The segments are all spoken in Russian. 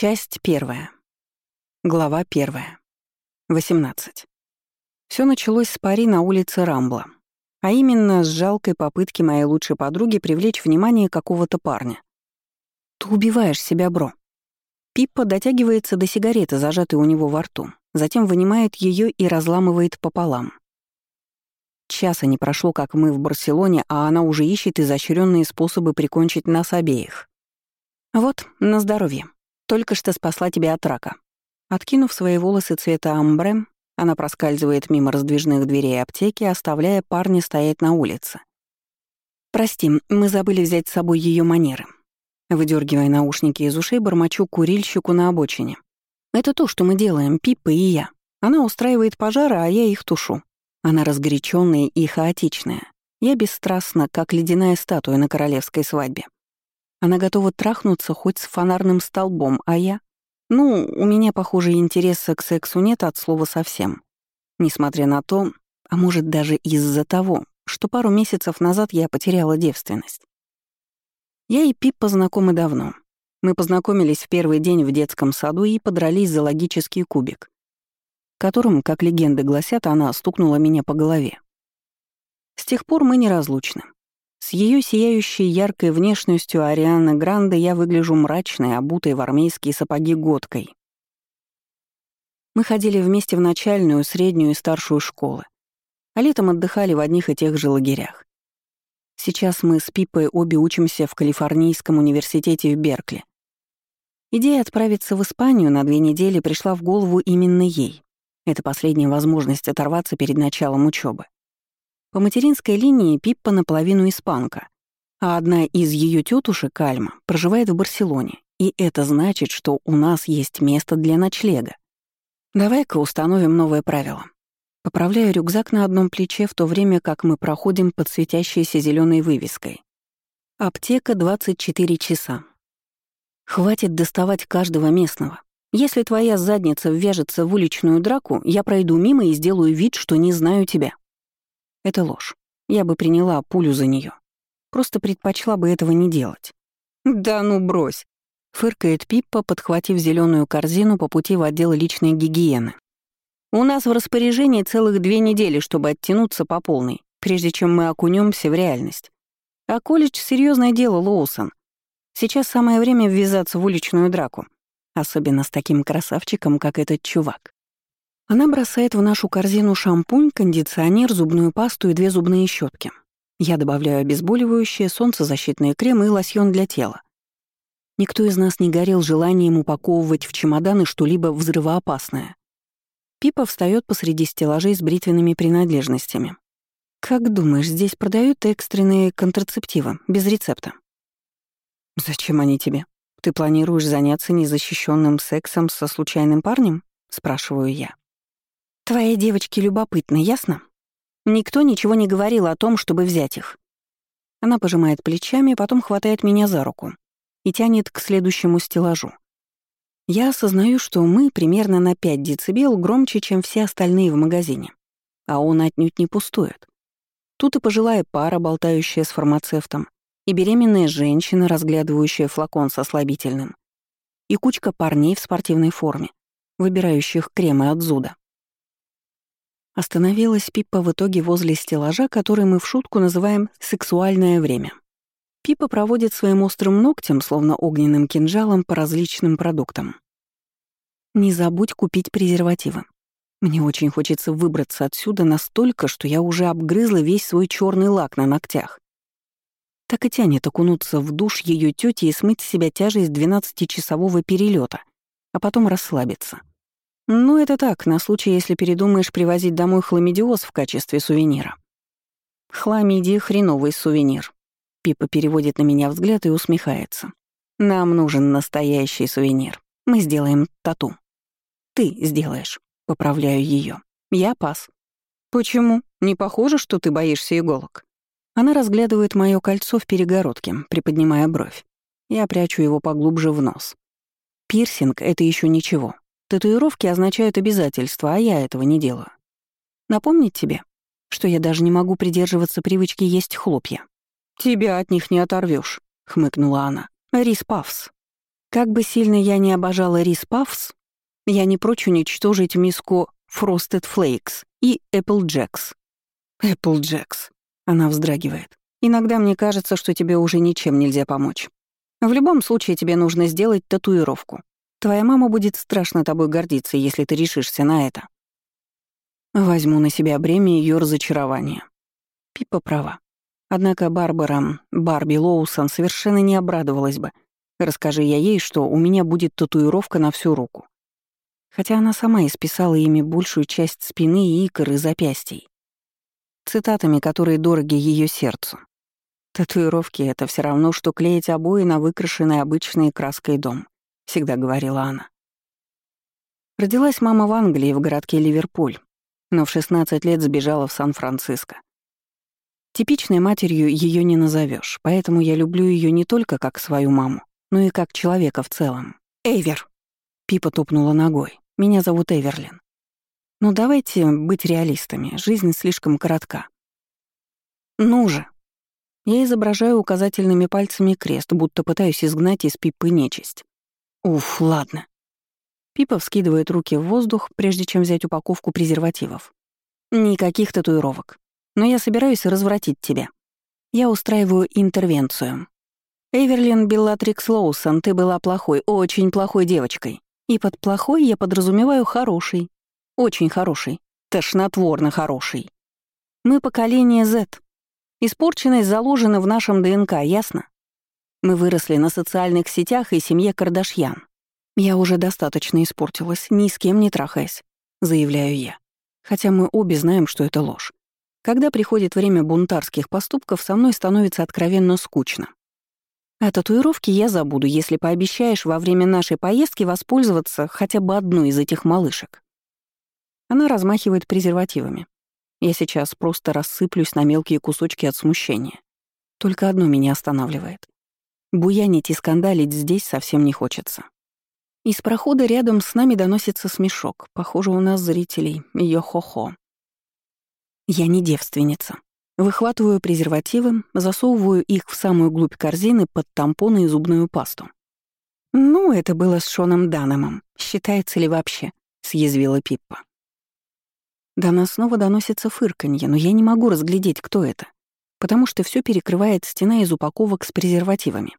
Часть первая. Глава первая. 18. Все началось с пари на улице Рамбла, а именно с жалкой попытки моей лучшей подруги привлечь внимание какого-то парня. «Ты убиваешь себя, бро». Пиппа дотягивается до сигареты, зажатой у него во рту, затем вынимает ее и разламывает пополам. Часа не прошло, как мы в Барселоне, а она уже ищет изощренные способы прикончить нас обеих. Вот, на здоровье. Только что спасла тебя от рака». Откинув свои волосы цвета амбре, она проскальзывает мимо раздвижных дверей аптеки, оставляя парня стоять на улице. «Прости, мы забыли взять с собой ее манеры». Выдергивая наушники из ушей, бормочу курильщику на обочине. «Это то, что мы делаем, Пиппа и я. Она устраивает пожары, а я их тушу. Она разгоряченная и хаотичная. Я бесстрастна, как ледяная статуя на королевской свадьбе. Она готова трахнуться хоть с фонарным столбом, а я... Ну, у меня, похоже, интереса к сексу нет от слова совсем. Несмотря на то, а может даже из-за того, что пару месяцев назад я потеряла девственность. Я и Пиппа знакомы давно. Мы познакомились в первый день в детском саду и подрались за логический кубик, которым, как легенды гласят, она стукнула меня по голове. С тех пор мы неразлучны. С ее сияющей яркой внешностью Арианы Гранде я выгляжу мрачной, обутой в армейские сапоги годкой. Мы ходили вместе в начальную, среднюю и старшую школы, а летом отдыхали в одних и тех же лагерях. Сейчас мы с Пипой обе учимся в Калифорнийском университете в Беркли. Идея отправиться в Испанию на две недели пришла в голову именно ей. Это последняя возможность оторваться перед началом учебы. По материнской линии Пиппа наполовину испанка, а одна из ее тетушек, Альма, проживает в Барселоне, и это значит, что у нас есть место для ночлега. Давай-ка установим новое правило. Поправляю рюкзак на одном плече, в то время как мы проходим под светящейся зеленой вывеской. Аптека 24 часа. Хватит доставать каждого местного. Если твоя задница ввяжется в уличную драку, я пройду мимо и сделаю вид, что не знаю тебя. Это ложь. Я бы приняла пулю за нее. Просто предпочла бы этого не делать. «Да ну брось!» — фыркает Пиппа, подхватив зеленую корзину по пути в отдел личной гигиены. «У нас в распоряжении целых две недели, чтобы оттянуться по полной, прежде чем мы окунемся в реальность. А колледж — серьезное дело, Лоусон. Сейчас самое время ввязаться в уличную драку, особенно с таким красавчиком, как этот чувак. Она бросает в нашу корзину шампунь, кондиционер, зубную пасту и две зубные щетки. Я добавляю обезболивающее, солнцезащитные кремы и лосьон для тела. Никто из нас не горел желанием упаковывать в чемоданы что-либо взрывоопасное. Пипа встает посреди стеллажей с бритвенными принадлежностями. «Как думаешь, здесь продают экстренные контрацептивы, без рецепта?» «Зачем они тебе? Ты планируешь заняться незащищенным сексом со случайным парнем?» — спрашиваю я. Твои девочки любопытны, ясно? Никто ничего не говорил о том, чтобы взять их. Она пожимает плечами, потом хватает меня за руку и тянет к следующему стеллажу. Я осознаю, что мы примерно на 5 децибел громче, чем все остальные в магазине, а он отнюдь не пустует. Тут и пожилая пара, болтающая с фармацевтом, и беременная женщина, разглядывающая флакон со слабительным, и кучка парней в спортивной форме, выбирающих кремы от зуда. Остановилась Пиппа в итоге возле стеллажа, который мы в шутку называем «сексуальное время». Пиппа проводит своим острым ногтем, словно огненным кинжалом, по различным продуктам. «Не забудь купить презервативы. Мне очень хочется выбраться отсюда настолько, что я уже обгрызла весь свой черный лак на ногтях. Так и тянет окунуться в душ ее тети и смыть с себя тяжесть 12-часового перелета, а потом расслабиться. Ну, это так, на случай, если передумаешь привозить домой хламидиоз в качестве сувенира. Хламидия — хреновый сувенир. Пипа переводит на меня взгляд и усмехается. Нам нужен настоящий сувенир. Мы сделаем тату. Ты сделаешь. Поправляю ее. Я пас. Почему? Не похоже, что ты боишься иголок? Она разглядывает мое кольцо в перегородке, приподнимая бровь. Я прячу его поглубже в нос. Пирсинг — это еще ничего. Татуировки означают обязательства, а я этого не делаю. Напомнить тебе, что я даже не могу придерживаться привычки есть хлопья. «Тебя от них не оторвешь, хмыкнула она. «Рис Пафс». Как бы сильно я не обожала рис пафс, я не прочь уничтожить миску Frosted Flakes и Apple Jacks. Apple Jacks. Она вздрагивает. Иногда мне кажется, что тебе уже ничем нельзя помочь. В любом случае тебе нужно сделать татуировку. Твоя мама будет страшно тобой гордиться, если ты решишься на это. Возьму на себя бремя ее разочарования. Пипа права. Однако Барбара, Барби Лоусон совершенно не обрадовалась бы. Расскажи я ей, что у меня будет татуировка на всю руку. Хотя она сама исписала ими большую часть спины, икр и запястий. Цитатами, которые дороги ее сердцу. Татуировки — это все равно, что клеить обои на выкрашенный обычной краской дом, всегда говорила она. Родилась мама в Англии, в городке Ливерпуль, но в 16 лет сбежала в Сан-Франциско. Типичной матерью ее не назовешь, поэтому я люблю ее не только как свою маму, но и как человека в целом. Эйвер. Пипа тупнула ногой. Меня зовут Эверлин. Ну давайте быть реалистами, жизнь слишком коротка. Ну же, я изображаю указательными пальцами крест, будто пытаюсь изгнать из Пипы нечисть. Уф, ладно. Пипа вскидывает руки в воздух, прежде чем взять упаковку презервативов. Никаких татуировок. Но я собираюсь развратить тебя. Я устраиваю интервенцию. Эверлин Беллатрикс Лоусон, ты была плохой, очень плохой девочкой. И под плохой я подразумеваю хороший. Очень хороший. Тошнотворно хороший. Мы поколение Z. Испорченность заложена в нашем ДНК, ясно? Мы выросли на социальных сетях и семье Кардашьян. Я уже достаточно испортилась, ни с кем не трахаясь, заявляю я. Хотя мы обе знаем, что это ложь. Когда приходит время бунтарских поступков, со мной становится откровенно скучно. А татуировки я забуду, если пообещаешь во время нашей поездки воспользоваться хотя бы одной из этих малышек. Она размахивает презервативами. Я сейчас просто рассыплюсь на мелкие кусочки от смущения. Только одно меня останавливает. Буянить и скандалить здесь совсем не хочется. Из прохода рядом с нами доносится смешок. Похоже, у нас зрителей. Йо-хо-хо. Я не девственница. Выхватываю презервативы, засовываю их в самую глубь корзины под тампоны и зубную пасту. «Ну, это было с Шоном Данемом. Считается ли вообще?» — съязвила Пиппа. До нас снова доносится фырканье, но я не могу разглядеть, кто это, потому что все перекрывает стена из упаковок с презервативами.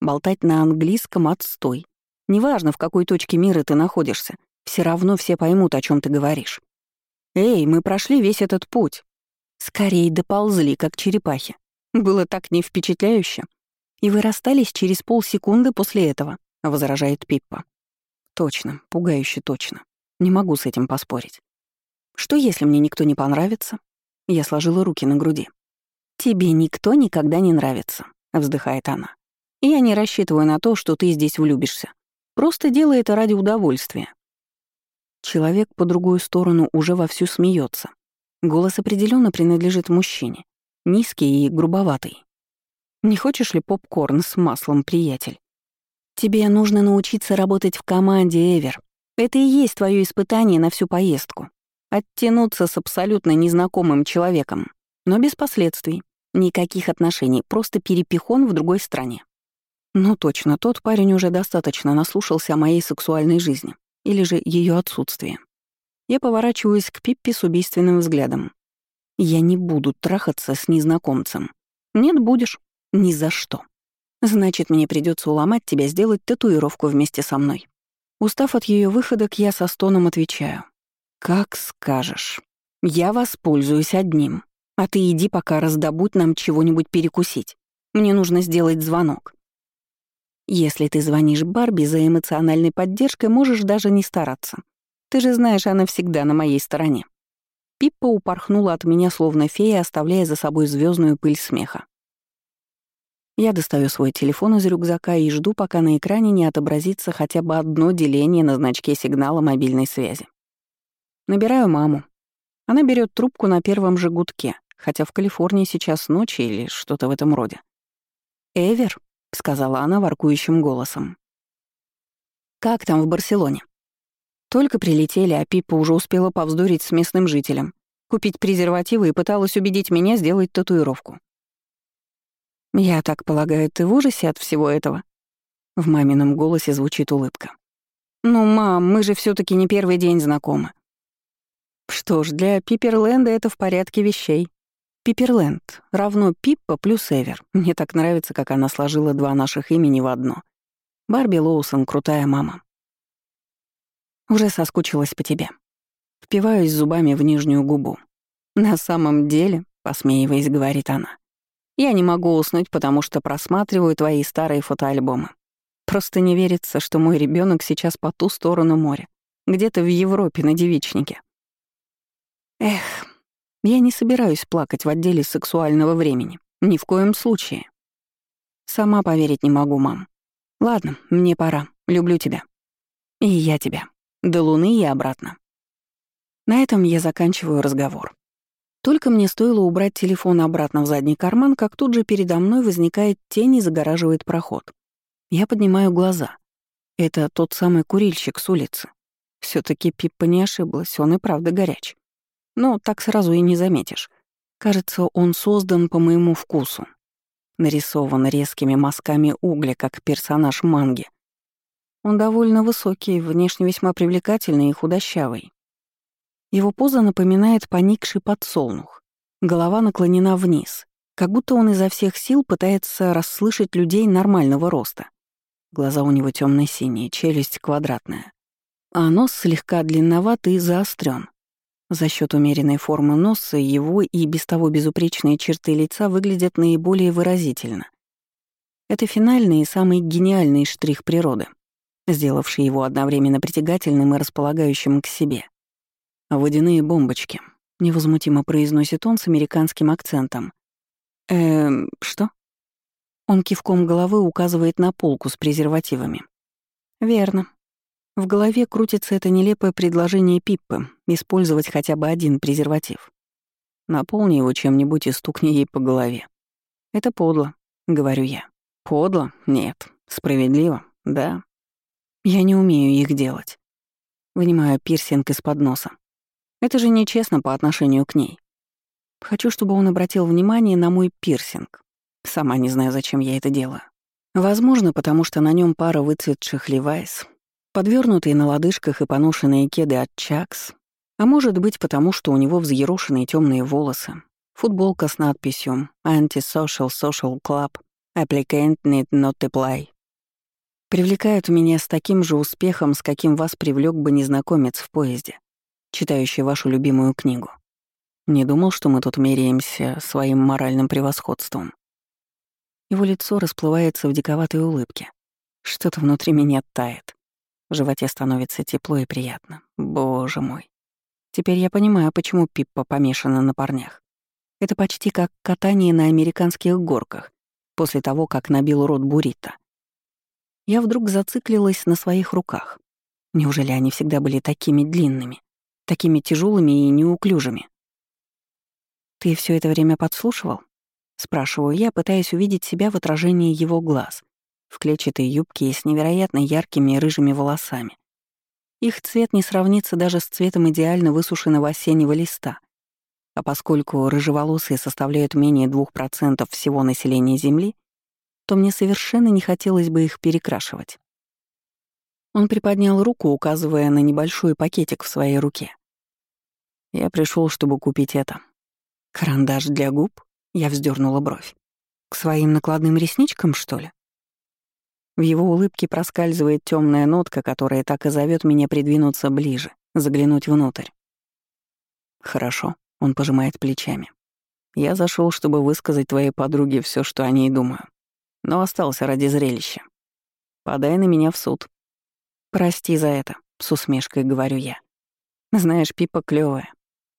Болтать на английском — отстой. Неважно, в какой точке мира ты находишься, все равно все поймут, о чем ты говоришь. «Эй, мы прошли весь этот путь». Скорее доползли, как черепахи. Было так не впечатляюще. И вы расстались через полсекунды после этого, — возражает Пиппа. Точно, пугающе точно. Не могу с этим поспорить. Что, если мне никто не понравится? Я сложила руки на груди. «Тебе никто никогда не нравится», — вздыхает она. «Я не рассчитываю на то, что ты здесь влюбишься. Просто делай это ради удовольствия». Человек по другую сторону уже вовсю смеется. Голос определенно принадлежит мужчине. Низкий и грубоватый. «Не хочешь ли попкорн с маслом, приятель?» «Тебе нужно научиться работать в команде, Эвер. Это и есть твое испытание на всю поездку. Оттянуться с абсолютно незнакомым человеком, но без последствий. Никаких отношений, просто перепихон в другой стране. Ну точно, тот парень уже достаточно наслушался о моей сексуальной жизни, или же ее отсутствии. Я поворачиваюсь к Пиппи с убийственным взглядом. Я не буду трахаться с незнакомцем. Нет, будешь. Ни за что. Значит, мне придется уломать тебя сделать татуировку вместе со мной. Устав от ее выходок, я со стоном отвечаю. «Как скажешь. Я воспользуюсь одним. А ты иди пока раздобудь нам чего-нибудь перекусить. Мне нужно сделать звонок». Если ты звонишь Барби за эмоциональной поддержкой, можешь даже не стараться. Ты же знаешь, она всегда на моей стороне. Пиппа упорхнула от меня словно фея, оставляя за собой звездную пыль смеха. Я достаю свой телефон из рюкзака и жду, пока на экране не отобразится хотя бы одно деление на значке сигнала мобильной связи. Набираю маму. Она берет трубку на первом же гудке, хотя в Калифорнии сейчас ночи или что-то в этом роде. «Эвер», — сказала она воркующим голосом. «Как там в Барселоне?» Только прилетели, а Пиппа уже успела повздорить с местным жителем, купить презервативы и пыталась убедить меня сделать татуировку. «Я так полагаю, ты в ужасе от всего этого?» В мамином голосе звучит улыбка. «Ну, мам, мы же все таки не первый день знакомы». Что ж, для Пиперленда это в порядке вещей. Пиперленд равно Пиппа плюс Эвер. Мне так нравится, как она сложила два наших имени в одно. Барби Лоусон — крутая мама. Уже соскучилась по тебе. Впиваюсь зубами в нижнюю губу. На самом деле, посмеиваясь, говорит она, я не могу уснуть, потому что просматриваю твои старые фотоальбомы. Просто не верится, что мой ребенок сейчас по ту сторону моря, где-то в Европе на девичнике. Эх, я не собираюсь плакать в отделе сексуального времени. Ни в коем случае. Сама поверить не могу, мам. Ладно, мне пора. Люблю тебя. И я тебя. До луны и обратно. На этом я заканчиваю разговор. Только мне стоило убрать телефон обратно в задний карман, как тут же передо мной возникает тень и загораживает проход. Я поднимаю глаза. Это тот самый курильщик с улицы. все таки Пиппа не ошиблась, он и правда горяч. Но так сразу и не заметишь. Кажется, он создан по моему вкусу. Нарисован резкими мазками угля, как персонаж манги. Он довольно высокий, внешне весьма привлекательный и худощавый. Его поза напоминает поникший подсолнух. Голова наклонена вниз, как будто он изо всех сил пытается расслышать людей нормального роста. Глаза у него темно синие челюсть квадратная. А нос слегка длинноват и заострен. За счет умеренной формы носа его и без того безупречные черты лица выглядят наиболее выразительно. Это финальный и самый гениальный штрих природы, сделавший его одновременно притягательным и располагающим к себе. «Водяные бомбочки», — невозмутимо произносит он с американским акцентом. «Эм, что?» Он кивком головы указывает на полку с презервативами. «Верно. В голове крутится это нелепое предложение Пиппы — использовать хотя бы один презерватив. Наполни его чем-нибудь и стукни ей по голове. Это подло, — говорю я. Подло? Нет. Справедливо? Да. Я не умею их делать. Вынимаю пирсинг из-под носа. Это же нечестно по отношению к ней. Хочу, чтобы он обратил внимание на мой пирсинг. Сама не знаю, зачем я это делаю. Возможно, потому что на нем пара выцветших левайс, Подвернутые на лодыжках и поношенные кеды от Чакс. А может быть, потому что у него взъерошенные темные волосы. Футболка с надписью «Anti-Social Social Club. Applicant need not apply». Привлекают меня с таким же успехом, с каким вас привлек бы незнакомец в поезде, читающий вашу любимую книгу. Не думал, что мы тут меряемся своим моральным превосходством. Его лицо расплывается в диковатой улыбке. Что-то внутри меня тает. В животе становится тепло и приятно. Боже мой. Теперь я понимаю, почему Пиппа помешана на парнях. Это почти как катание на американских горках после того, как набил рот буррито. Я вдруг зациклилась на своих руках. Неужели они всегда были такими длинными, такими тяжелыми и неуклюжими? «Ты все это время подслушивал?» — спрашиваю я, пытаясь увидеть себя в отражении его глаз в клетчатой юбке и с невероятно яркими рыжими волосами. Их цвет не сравнится даже с цветом идеально высушенного осеннего листа. А поскольку рыжеволосые составляют менее 2% всего населения Земли, то мне совершенно не хотелось бы их перекрашивать. Он приподнял руку, указывая на небольшой пакетик в своей руке. Я пришел, чтобы купить это. Карандаш для губ? Я вздернула бровь. К своим накладным ресничкам, что ли? В его улыбке проскальзывает темная нотка, которая так и зовет меня придвинуться ближе, заглянуть внутрь. Хорошо, он пожимает плечами. Я зашел, чтобы высказать твоей подруге все, что о ней думаю. Но остался ради зрелища. Подай на меня в суд. Прости за это, с усмешкой говорю я. Знаешь, Пипа клевая.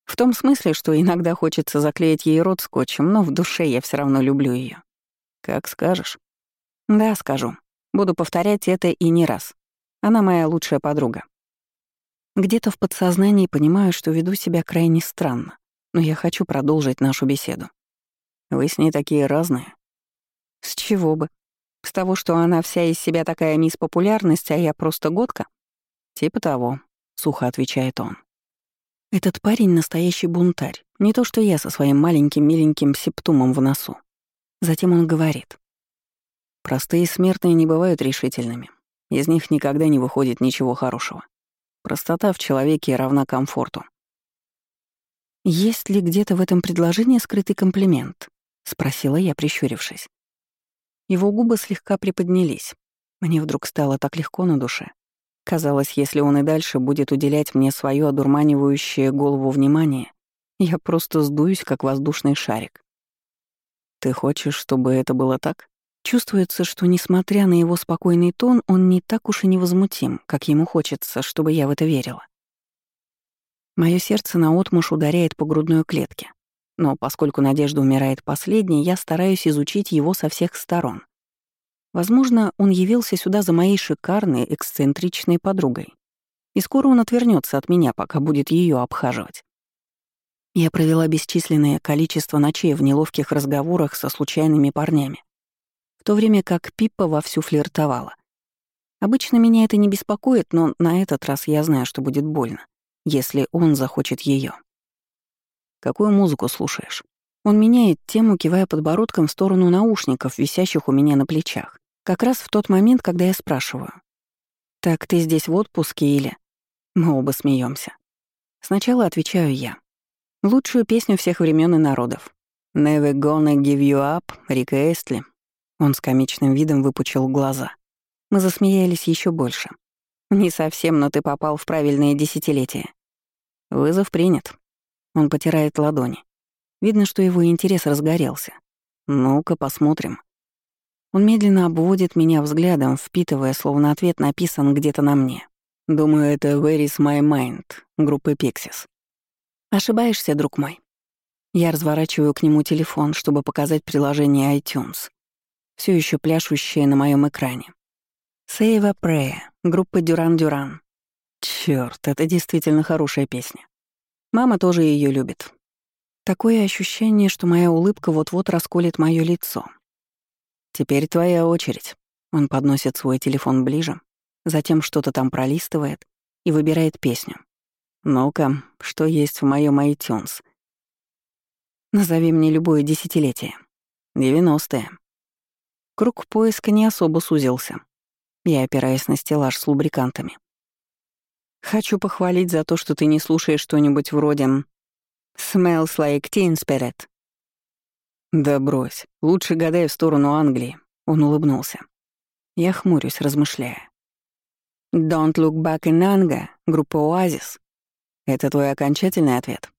В том смысле, что иногда хочется заклеить ей рот скотчем, но в душе я все равно люблю ее. Как скажешь. Да, скажу. Буду повторять это и не раз. Она моя лучшая подруга. Где-то в подсознании понимаю, что веду себя крайне странно, но я хочу продолжить нашу беседу. Вы с ней такие разные. С чего бы? С того, что она вся из себя такая мисс популярность, а я просто годка? Типа того, сухо отвечает он. Этот парень — настоящий бунтарь, не то что я со своим маленьким миленьким септумом в носу. Затем он говорит. Простые смертные не бывают решительными. Из них никогда не выходит ничего хорошего. Простота в человеке равна комфорту. «Есть ли где-то в этом предложении скрытый комплимент?» — спросила я, прищурившись. Его губы слегка приподнялись. Мне вдруг стало так легко на душе. Казалось, если он и дальше будет уделять мне свое одурманивающее голову внимание, я просто сдуюсь, как воздушный шарик. «Ты хочешь, чтобы это было так?» Чувствуется, что, несмотря на его спокойный тон, он не так уж и невозмутим, как ему хочется, чтобы я в это верила. Моё сердце наотмашь ударяет по грудной клетке. Но поскольку Надежда умирает последней, я стараюсь изучить его со всех сторон. Возможно, он явился сюда за моей шикарной, эксцентричной подругой. И скоро он отвернется от меня, пока будет ее обхаживать. Я провела бесчисленное количество ночей в неловких разговорах со случайными парнями, в то время как Пиппа вовсю флиртовала. Обычно меня это не беспокоит, но на этот раз я знаю, что будет больно, если он захочет ее. Какую музыку слушаешь? Он меняет тему, кивая подбородком в сторону наушников, висящих у меня на плечах. Как раз в тот момент, когда я спрашиваю. «Так ты здесь в отпуске или...» Мы оба смеемся. Сначала отвечаю я. Лучшую песню всех времен и народов. «Never gonna give you up» Рика Эстли. Он с комичным видом выпучил глаза. Мы засмеялись еще больше. «Не совсем, но ты попал в правильное десятилетие». «Вызов принят». Он потирает ладони. Видно, что его интерес разгорелся. «Ну-ка, посмотрим». Он медленно обводит меня взглядом, впитывая, словно ответ написан где-то на мне. Думаю, это «Where is my mind» группы Pixies. Ошибаешься, друг мой. Я разворачиваю к нему телефон, чтобы показать приложение iTunes, все еще пляшущее на моем экране. A Prayer, группа Duran. Черт, это действительно хорошая песня. Мама тоже ее любит. Такое ощущение, что моя улыбка вот-вот расколет мое лицо. «Теперь твоя очередь». Он подносит свой телефон ближе, затем что-то там пролистывает и выбирает песню. «Ну-ка, что есть в моем iTunes?» «Назови мне любое десятилетие». «Девяностые». Круг поиска не особо сузился. Я опираюсь на стеллаж с лубрикантами. «Хочу похвалить за то, что ты не слушаешь что-нибудь вроде «Smells like teen spirit» «Да брось. Лучше гадай в сторону Англии», — он улыбнулся. Я хмурюсь, размышляя. «Don't look back in anger» — группа «Оазис». Это твой окончательный ответ?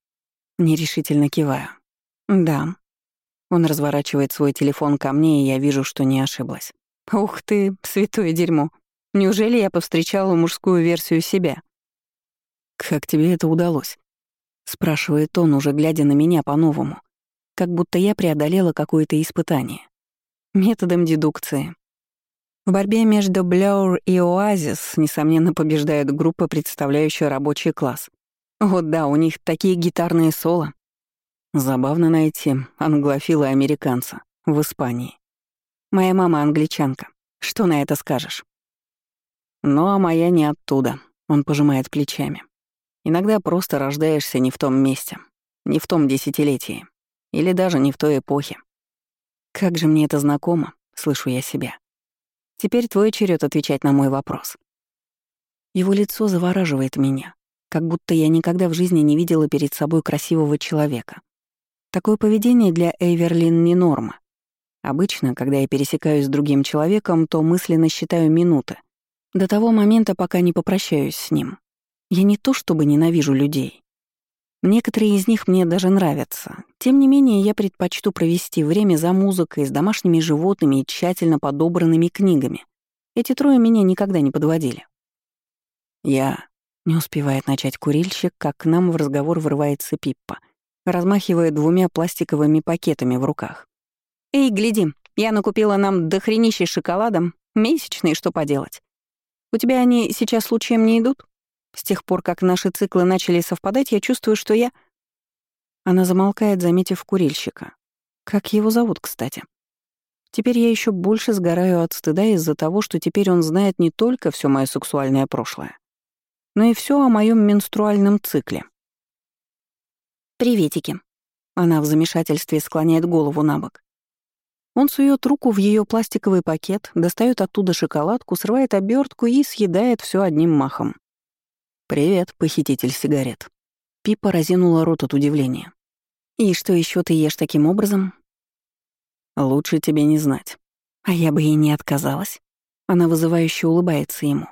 Нерешительно киваю. «Да». Он разворачивает свой телефон ко мне, и я вижу, что не ошиблась. «Ух ты, святое дерьмо. Неужели я повстречала мужскую версию себя?» «Как тебе это удалось?» — спрашивает он, уже глядя на меня по-новому как будто я преодолела какое-то испытание. Методом дедукции. В борьбе между Blur и Oasis, несомненно, побеждает группа, представляющая рабочий класс. Вот да, у них такие гитарные соло. Забавно найти англофила американца в Испании. Моя мама англичанка. Что на это скажешь? Ну, а моя не оттуда. Он пожимает плечами. Иногда просто рождаешься не в том месте, не в том десятилетии. Или даже не в той эпохе. Как же мне это знакомо, слышу я себя. Теперь твой черед отвечать на мой вопрос. Его лицо завораживает меня, как будто я никогда в жизни не видела перед собой красивого человека. Такое поведение для Эйверлин не норма. Обычно, когда я пересекаюсь с другим человеком, то мысленно считаю минуты. До того момента, пока не попрощаюсь с ним. Я не то чтобы ненавижу людей. Некоторые из них мне даже нравятся. Тем не менее, я предпочту провести время за музыкой, с домашними животными и тщательно подобранными книгами. Эти трое меня никогда не подводили. Я... Не успевает начать курильщик, как к нам в разговор врывается Пиппа, размахивая двумя пластиковыми пакетами в руках. «Эй, гляди, я накупила нам дохренищей шоколадом. Месячные, что поделать? У тебя они сейчас случаем не идут?» С тех пор, как наши циклы начали совпадать, я чувствую, что я... Она замолкает, заметив курильщика. Как его зовут, кстати? Теперь я еще больше сгораю от стыда из-за того, что теперь он знает не только все мое сексуальное прошлое, но и все о моем менструальном цикле. «Приветики». Она в замешательстве склоняет голову на бок. Он сует руку в ее пластиковый пакет, достает оттуда шоколадку, срывает обертку и съедает все одним махом. «Привет, похититель сигарет». Пипа разинула рот от удивления. «И что еще ты ешь таким образом?» «Лучше тебе не знать». А я бы и не отказалась. Она вызывающе улыбается ему.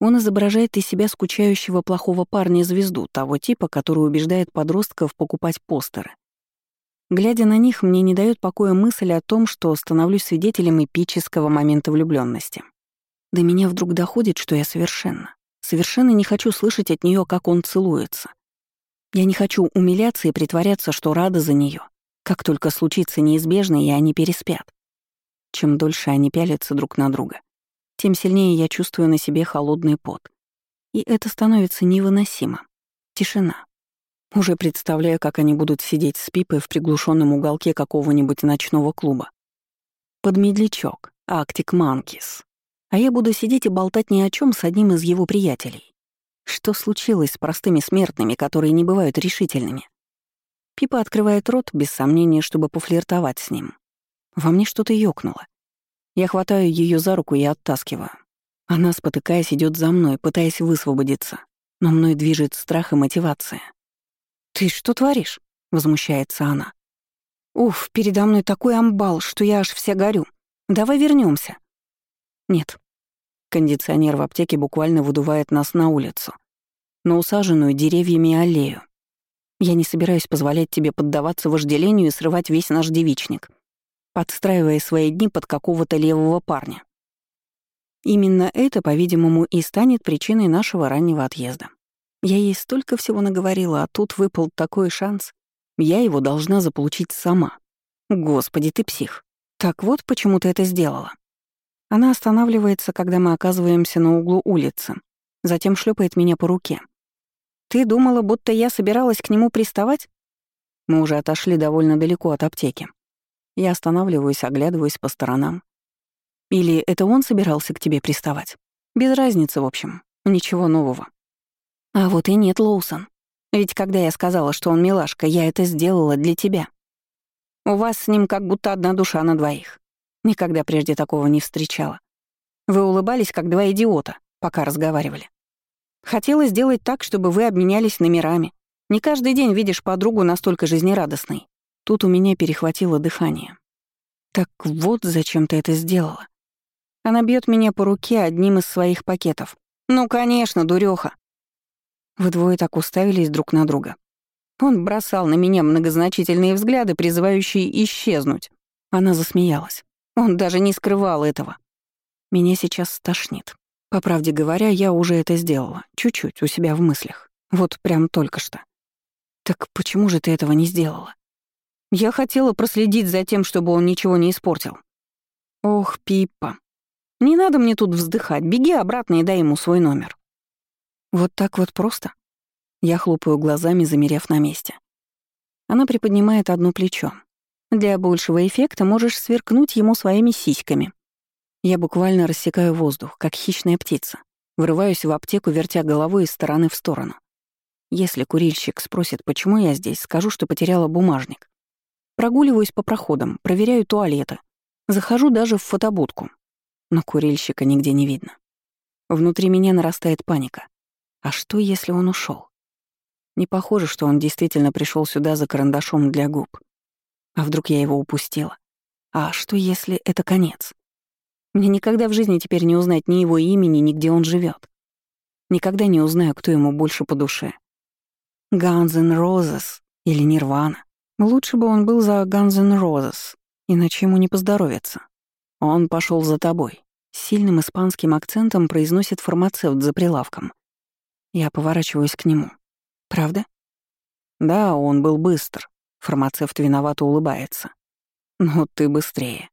Он изображает из себя скучающего плохого парня-звезду, того типа, который убеждает подростков покупать постеры. Глядя на них, мне не дает покоя мысль о том, что становлюсь свидетелем эпического момента влюбленности. До меня вдруг доходит, что я совершенно, совершенно не хочу слышать от нее, как он целуется. Я не хочу умиляться и притворяться, что рада за нее. Как только случится неизбежное, и они переспят. Чем дольше они пялятся друг на друга, тем сильнее я чувствую на себе холодный пот. И это становится невыносимо. Тишина. Уже представляю, как они будут сидеть с Пипой в приглушенном уголке какого-нибудь ночного клуба. Под медлячок, Arctic Monkeys. А я буду сидеть и болтать ни о чем с одним из его приятелей. Что случилось с простыми смертными, которые не бывают решительными? Пипа открывает рот, без сомнения, чтобы пофлиртовать с ним. Во мне что-то ёкнуло. Я хватаю ее за руку и оттаскиваю. Она, спотыкаясь, идет за мной, пытаясь высвободиться. Но мной движет страх и мотивация. «Ты что творишь?» — возмущается она. «Уф, передо мной такой амбал, что я аж вся горю. Давай вернемся. «Нет». Кондиционер в аптеке буквально выдувает нас на улицу, на усаженную деревьями аллею. Я не собираюсь позволять тебе поддаваться вожделению и срывать весь наш девичник, подстраивая свои дни под какого-то левого парня. Именно это, по-видимому, и станет причиной нашего раннего отъезда. Я ей столько всего наговорила, а тут выпал такой шанс. Я его должна заполучить сама. Господи, ты псих. Так вот, почему ты это сделала. Она останавливается, когда мы оказываемся на углу улицы, затем шлепает меня по руке. «Ты думала, будто я собиралась к нему приставать?» Мы уже отошли довольно далеко от аптеки. Я останавливаюсь, оглядываюсь по сторонам. Или это он собирался к тебе приставать? Без разницы, в общем. Ничего нового. А вот и нет, Лоусон. Ведь когда я сказала, что он милашка, я это сделала для тебя. У вас с ним как будто одна душа на двоих. Никогда прежде такого не встречала. Вы улыбались, как два идиота, пока разговаривали. Хотела сделать так, чтобы вы обменялись номерами. Не каждый день видишь подругу настолько жизнерадостной. Тут у меня перехватило дыхание. Так вот зачем ты это сделала. Она бьет меня по руке одним из своих пакетов. Ну, конечно, дурёха. Вы двое так уставились друг на друга. Он бросал на меня многозначительные взгляды, призывающие исчезнуть. Она засмеялась. Он даже не скрывал этого. Меня сейчас стошнит. По правде говоря, я уже это сделала. Чуть-чуть, у себя в мыслях. Вот прям только что. Так почему же ты этого не сделала? Я хотела проследить за тем, чтобы он ничего не испортил. Ох, Пиппа. Не надо мне тут вздыхать. Беги обратно и дай ему свой номер. Вот так вот просто? Я хлопаю глазами, замерев на месте. Она приподнимает одно плечо. Для большего эффекта можешь сверкнуть ему своими сиськами. Я буквально рассекаю воздух, как хищная птица. Врываюсь в аптеку, вертя головой из стороны в сторону. Если курильщик спросит, почему я здесь, скажу, что потеряла бумажник. Прогуливаюсь по проходам, проверяю туалеты. Захожу даже в фотобудку. Но курильщика нигде не видно. Внутри меня нарастает паника. А что, если он ушел? Не похоже, что он действительно пришел сюда за карандашом для губ. А вдруг я его упустила? А что, если это конец? Мне никогда в жизни теперь не узнать ни его имени, ни где он живет. Никогда не узнаю, кто ему больше по душе. Guns N' Roses или Нирвана. Лучше бы он был за N' Roses, иначе ему не поздоровится. Он пошел за тобой. С сильным испанским акцентом произносит фармацевт за прилавком. Я поворачиваюсь к нему. Правда? Да, он был быстр. Фармацевт виновато улыбается. Но ты быстрее.